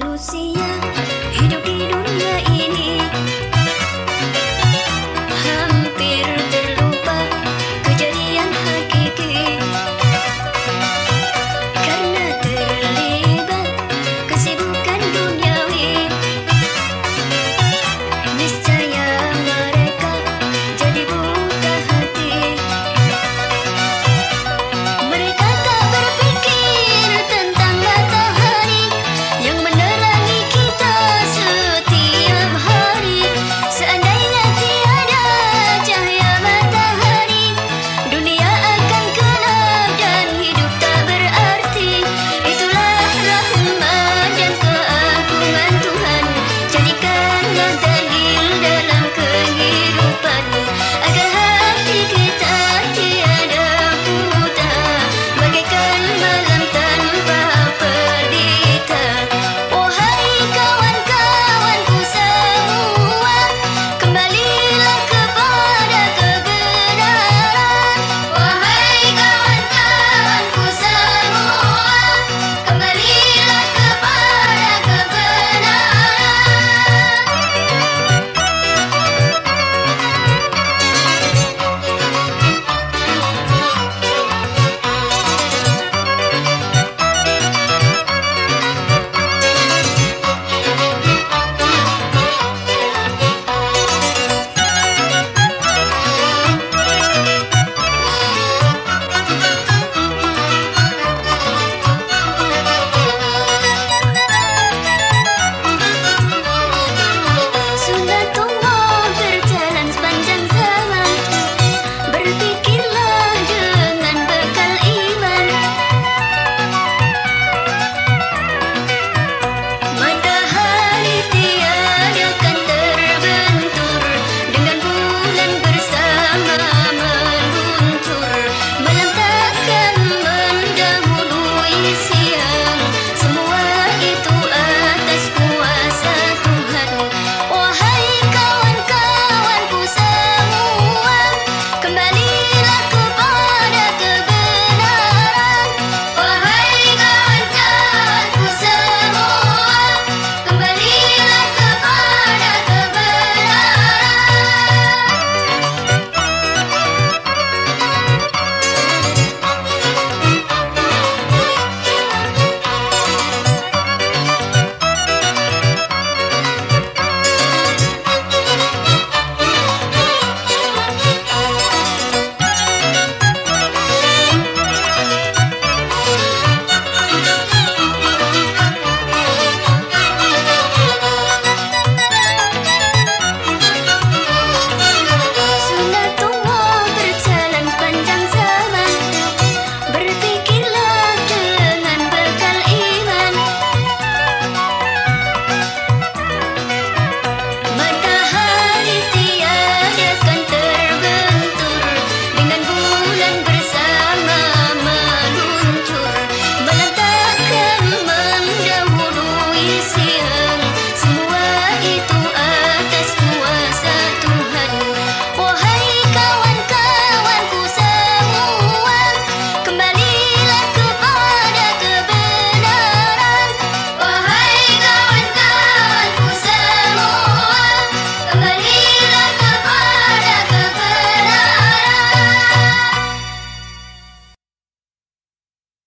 manusia